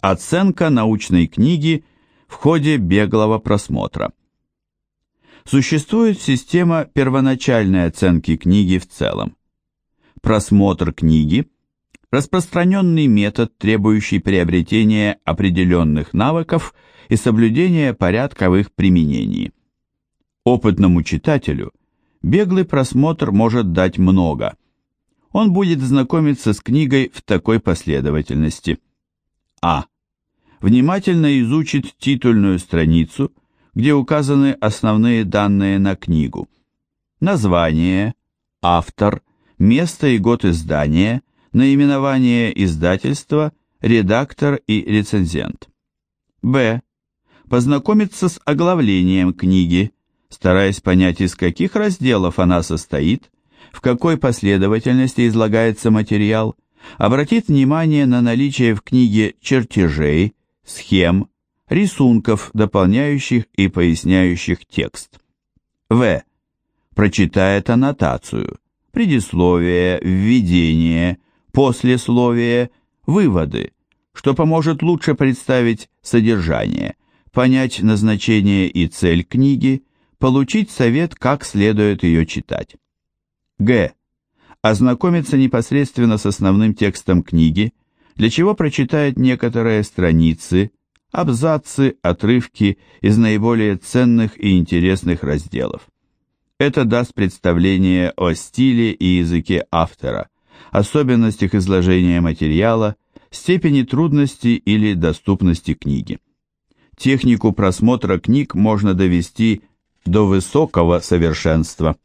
Оценка научной книги в ходе беглого просмотра. Существует система первоначальной оценки книги в целом. Просмотр книги – распространенный метод, требующий приобретения определенных навыков и соблюдения порядка в их применении. Опытному читателю беглый просмотр может дать много. Он будет знакомиться с книгой в такой последовательности – а. Внимательно изучит титульную страницу, где указаны основные данные на книгу. Название, автор, место и год издания, наименование издательства, редактор и рецензент. Б. Познакомиться с оглавлением книги, стараясь понять, из каких разделов она состоит, в какой последовательности излагается материал – обратит внимание на наличие в книге чертежей, схем, рисунков, дополняющих и поясняющих текст. В. Прочитает аннотацию, предисловие, введение, послесловие, выводы, что поможет лучше представить содержание, понять назначение и цель книги, получить совет, как следует ее читать. Г ознакомиться непосредственно с основным текстом книги, для чего прочитает некоторые страницы, абзацы, отрывки из наиболее ценных и интересных разделов. Это даст представление о стиле и языке автора, особенностях изложения материала, степени трудности или доступности книги. Технику просмотра книг можно довести до высокого совершенства.